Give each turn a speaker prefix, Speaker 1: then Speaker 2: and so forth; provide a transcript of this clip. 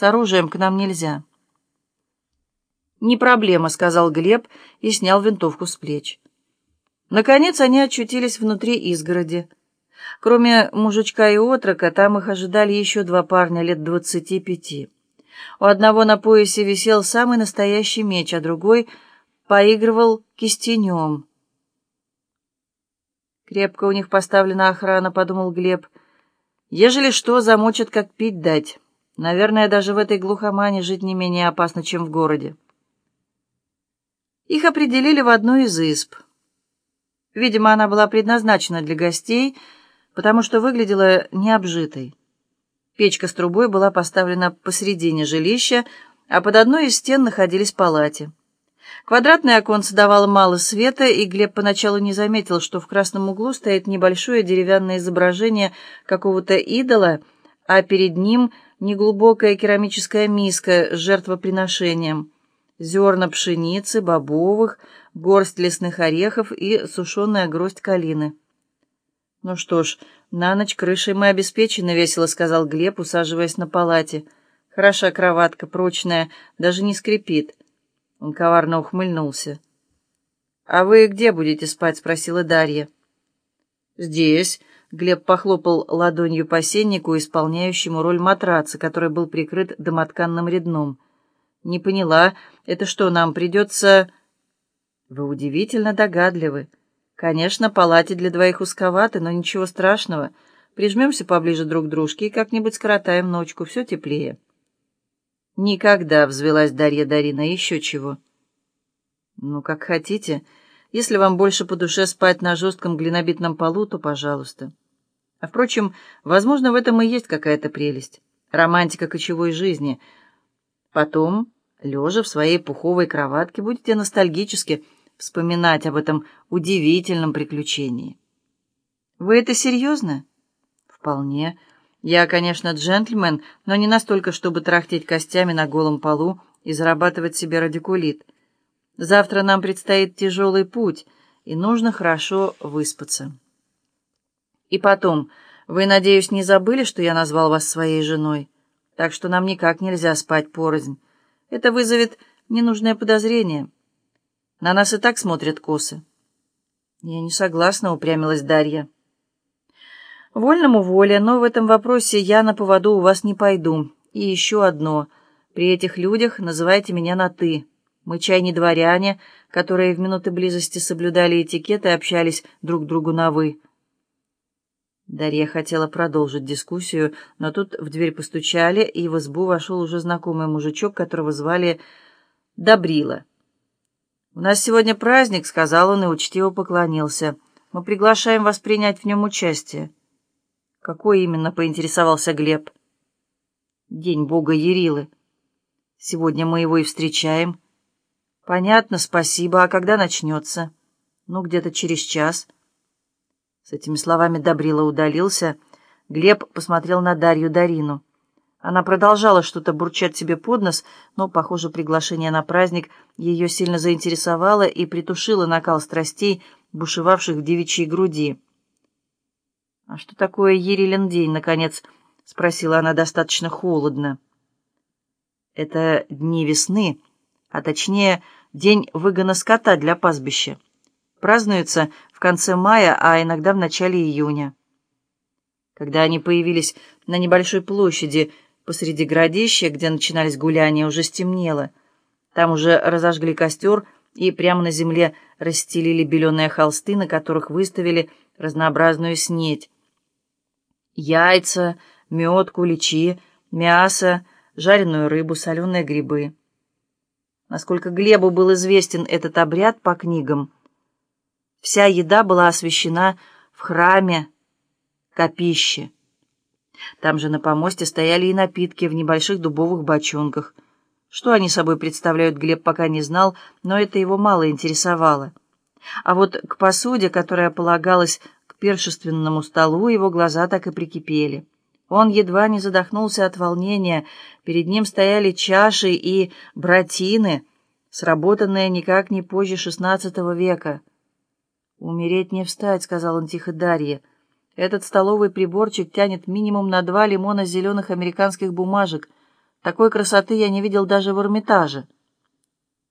Speaker 1: С оружием к нам нельзя». «Не проблема», — сказал Глеб и снял винтовку с плеч. Наконец они очутились внутри изгороди. Кроме мужичка и отрока, там их ожидали еще два парня лет двадцати пяти. У одного на поясе висел самый настоящий меч, а другой поигрывал кистенем. «Крепко у них поставлена охрана», — подумал Глеб. «Ежели что, замочат, как пить дать. Наверное, даже в этой глухомане жить не менее опасно, чем в городе». Их определили в одну из изб. Видимо, она была предназначена для гостей, потому что выглядела необжитой. Печка с трубой была поставлена посередине жилища, а под одной из стен находились палати. Квадратное оконце давало мало света, и Глеб поначалу не заметил, что в красном углу стоит небольшое деревянное изображение какого-то идола, а перед ним неглубокая керамическая миска с жертвоприношением — зерна пшеницы, бобовых, горсть лесных орехов и сушеная гроздь калины. «Ну что ж, на ночь крышей мы обеспечены», — весело сказал Глеб, усаживаясь на палате. «Хороша кроватка, прочная, даже не скрипит». Он коварно ухмыльнулся. «А вы где будете спать?» — спросила Дарья. «Здесь», — Глеб похлопал ладонью по сеннику, исполняющему роль матраца, который был прикрыт домотканным редном. «Не поняла, это что, нам придется...» «Вы удивительно догадливы. Конечно, палате для двоих узковаты, но ничего страшного. Прижмемся поближе друг к дружке и как-нибудь скоротаем ночку, все теплее». «Никогда», — взвелась Дарья Дарина, — «еще чего». «Ну, как хотите. Если вам больше по душе спать на жестком глинобитном полу, то пожалуйста. А, впрочем, возможно, в этом и есть какая-то прелесть. Романтика кочевой жизни — Потом, лежа в своей пуховой кроватке, будете ностальгически вспоминать об этом удивительном приключении. Вы это серьезно? Вполне. Я, конечно, джентльмен, но не настолько, чтобы трахтеть костями на голом полу и зарабатывать себе радикулит. Завтра нам предстоит тяжелый путь, и нужно хорошо выспаться. И потом, вы, надеюсь, не забыли, что я назвал вас своей женой? так что нам никак нельзя спать порознь. Это вызовет ненужное подозрение. На нас и так смотрят косы. Я не согласна, упрямилась Дарья. Вольному воля, но в этом вопросе я на поводу у вас не пойду. И еще одно. При этих людях называйте меня на «ты». Мы чай не дворяне, которые в минуты близости соблюдали этикет и общались друг другу на «вы». Дарья хотела продолжить дискуссию, но тут в дверь постучали, и в избу вошел уже знакомый мужичок, которого звали Добрила. «У нас сегодня праздник», — сказал он и учтиво поклонился. «Мы приглашаем вас принять в нем участие». «Какой именно?» — поинтересовался Глеб. «День Бога Ярилы. Сегодня мы его и встречаем». «Понятно, спасибо. А когда начнется?» «Ну, где-то через час». С этими словами Добрила удалился. Глеб посмотрел на Дарью Дарину. Она продолжала что-то бурчать себе под нос, но, похоже, приглашение на праздник ее сильно заинтересовало и притушило накал страстей, бушевавших в девичьей груди. «А что такое Ерилин день?» — наконец спросила она достаточно холодно. «Это дни весны, а точнее, день выгона скота для пастбища. Празднуется в конце мая, а иногда в начале июня. Когда они появились на небольшой площади посреди городища, где начинались гуляния, уже стемнело. Там уже разожгли костер и прямо на земле расстелили беленые холсты, на которых выставили разнообразную снеть. Яйца, мед, куличи, мясо, жареную рыбу, соленые грибы. Насколько Глебу был известен этот обряд по книгам, Вся еда была освящена в храме копище. Там же на помосте стояли и напитки в небольших дубовых бочонках. Что они собой представляют, Глеб пока не знал, но это его мало интересовало. А вот к посуде, которая полагалась к першественному столу, его глаза так и прикипели. Он едва не задохнулся от волнения. Перед ним стояли чаши и братины, сработанные никак не позже XVI века. «Умереть не встать», — сказал он тихо Дарье. «Этот столовый приборчик тянет минимум на два лимона зеленых американских бумажек. Такой красоты я не видел даже в Эрмитаже.